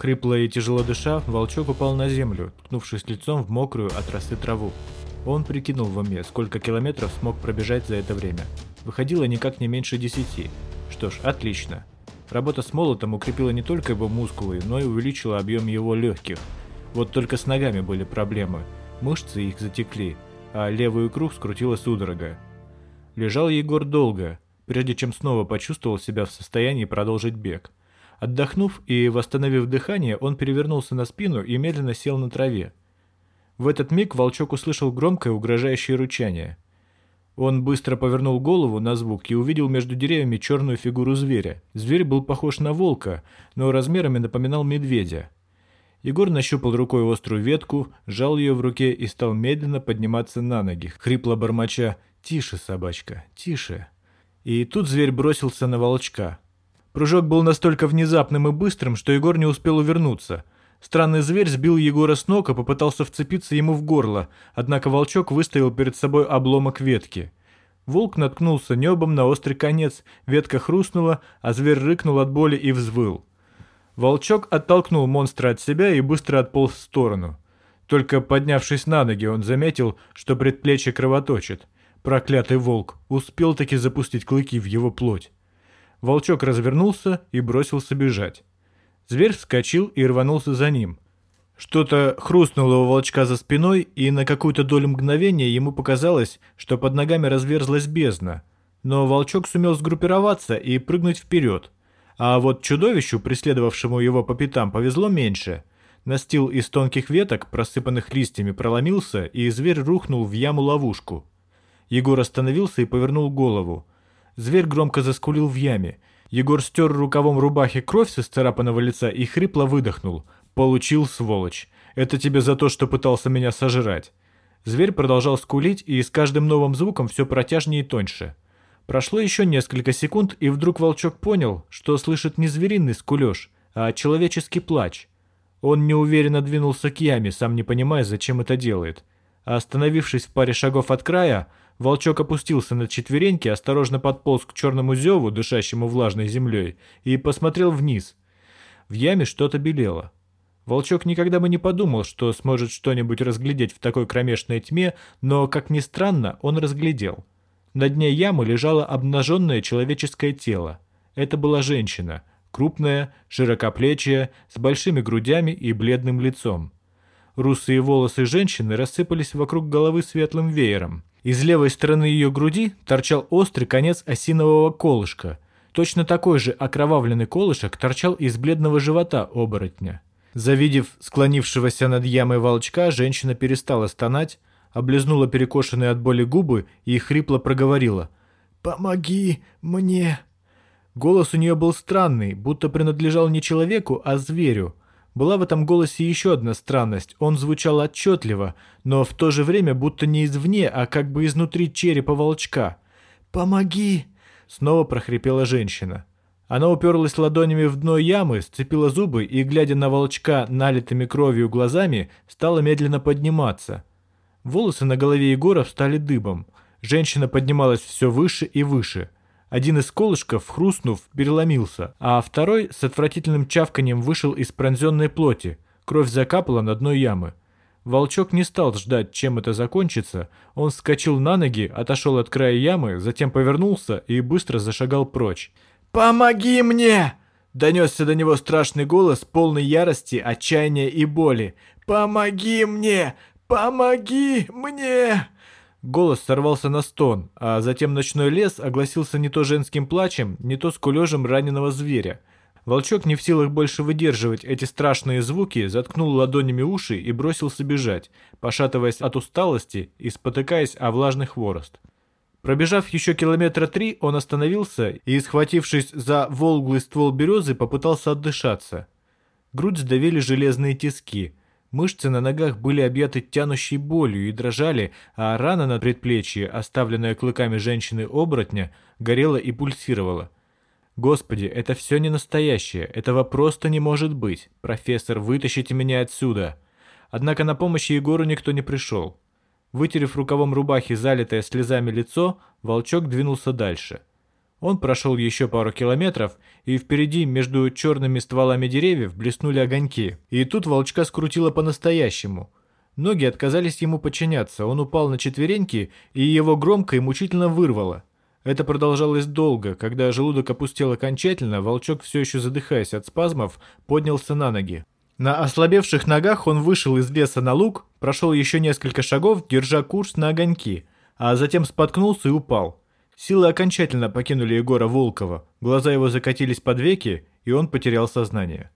Хрипло и тяжело дыша, волчок упал на землю, ткнувшись лицом в мокрую от росы траву. Он прикинул в уме, сколько километров смог пробежать за это время. Выходило никак не меньше десяти. Что ж, отлично. Работа с молотом укрепила не только его мускулы, но и увеличила объем его легких. Вот только с ногами были проблемы. Мышцы их затекли, а левую круг скрутила судорога. Лежал Егор долго, прежде чем снова почувствовал себя в состоянии продолжить бег. Отдохнув и восстановив дыхание, он перевернулся на спину и медленно сел на траве. В этот миг волчок услышал громкое угрожающее рычание. Он быстро повернул голову на звук и увидел между деревьями черную фигуру зверя. Зверь был похож на волка, но размерами напоминал медведя. Егор нащупал рукой острую ветку, сжал ее в руке и стал медленно подниматься на ноги, хрипло бормоча «Тише, собачка, тише». И тут зверь бросился на волчка. Прыжок был настолько внезапным и быстрым, что Егор не успел увернуться. Странный зверь сбил Егора с ног и попытался вцепиться ему в горло, однако волчок выставил перед собой обломок ветки. Волк наткнулся небом на острый конец, ветка хрустнула, а зверь рыкнул от боли и взвыл. Волчок оттолкнул монстра от себя и быстро отполз в сторону. Только поднявшись на ноги, он заметил, что предплечье кровоточит. Проклятый волк успел таки запустить клыки в его плоть. Волчок развернулся и бросился бежать. Зверь вскочил и рванулся за ним. Что-то хрустнуло у волчка за спиной, и на какую-то долю мгновения ему показалось, что под ногами разверзлась бездна. Но волчок сумел сгруппироваться и прыгнуть вперед. А вот чудовищу, преследовавшему его по пятам, повезло меньше. Настил из тонких веток, просыпанных листьями, проломился, и зверь рухнул в яму-ловушку. Егор остановился и повернул голову. Зверь громко заскулил в яме. Егор стер рукавом рубахи кровь с исцарапанного лица и хрипло выдохнул. «Получил, сволочь. Это тебе за то, что пытался меня сожрать». Зверь продолжал скулить, и с каждым новым звуком все протяжнее и тоньше. Прошло еще несколько секунд, и вдруг волчок понял, что слышит не звериный скулеж, а человеческий плач. Он неуверенно двинулся к яме, сам не понимая, зачем это делает. А остановившись в паре шагов от края, Волчок опустился на четвереньки, осторожно подполз к черному зеву, дышащему влажной землей, и посмотрел вниз. В яме что-то белело. Волчок никогда бы не подумал, что сможет что-нибудь разглядеть в такой кромешной тьме, но, как ни странно, он разглядел. На дне ямы лежало обнаженное человеческое тело. Это была женщина, крупная, широкоплечья, с большими грудями и бледным лицом. Русые волосы женщины рассыпались вокруг головы светлым веером. Из левой стороны ее груди торчал острый конец осинового колышка. Точно такой же окровавленный колышек торчал из бледного живота оборотня. Завидев склонившегося над ямой волчка, женщина перестала стонать, облизнула перекошенные от боли губы и хрипло проговорила «Помоги мне!». Голос у нее был странный, будто принадлежал не человеку, а зверю – была в этом голосе еще одна странность. Он звучал отчетливо, но в то же время будто не извне, а как бы изнутри черепа волчка. «Помоги!» — снова прохрипела женщина. Она уперлась ладонями в дно ямы, сцепила зубы и, глядя на волчка налитыми кровью глазами, стала медленно подниматься. Волосы на голове Егора встали дыбом. Женщина поднималась все выше и выше — один из колышков, хрустнув, переломился, а второй с отвратительным чавканием вышел из пронзенной плоти. Кровь закапала на дно ямы. Волчок не стал ждать, чем это закончится. Он вскочил на ноги, отошел от края ямы, затем повернулся и быстро зашагал прочь. «Помоги мне!» Донесся до него страшный голос, полный ярости, отчаяния и боли. «Помоги мне! Помоги мне!» Голос сорвался на стон, а затем ночной лес огласился не то женским плачем, не то скулежем раненого зверя. Волчок не в силах больше выдерживать эти страшные звуки, заткнул ладонями уши и бросился бежать, пошатываясь от усталости и спотыкаясь о влажный хворост. Пробежав еще километра три, он остановился и, схватившись за волглый ствол березы, попытался отдышаться. Грудь сдавили железные тиски – Мышцы на ногах были объяты тянущей болью и дрожали, а рана на предплечье, оставленная клыками женщины-оборотня, горела и пульсировала. «Господи, это все не настоящее, этого просто не может быть. Профессор, вытащите меня отсюда!» Однако на помощь Егору никто не пришел. Вытерев рукавом рубахи залитое слезами лицо, волчок двинулся дальше. Он прошел еще пару километров, и впереди между черными стволами деревьев блеснули огоньки. И тут волчка скрутило по-настоящему. Ноги отказались ему подчиняться, он упал на четвереньки, и его громко и мучительно вырвало. Это продолжалось долго. Когда желудок опустел окончательно, волчок, все еще задыхаясь от спазмов, поднялся на ноги. На ослабевших ногах он вышел из леса на луг, прошел еще несколько шагов, держа курс на огоньки, а затем споткнулся и упал. Силы окончательно покинули Егора Волкова, глаза его закатились под веки, и он потерял сознание.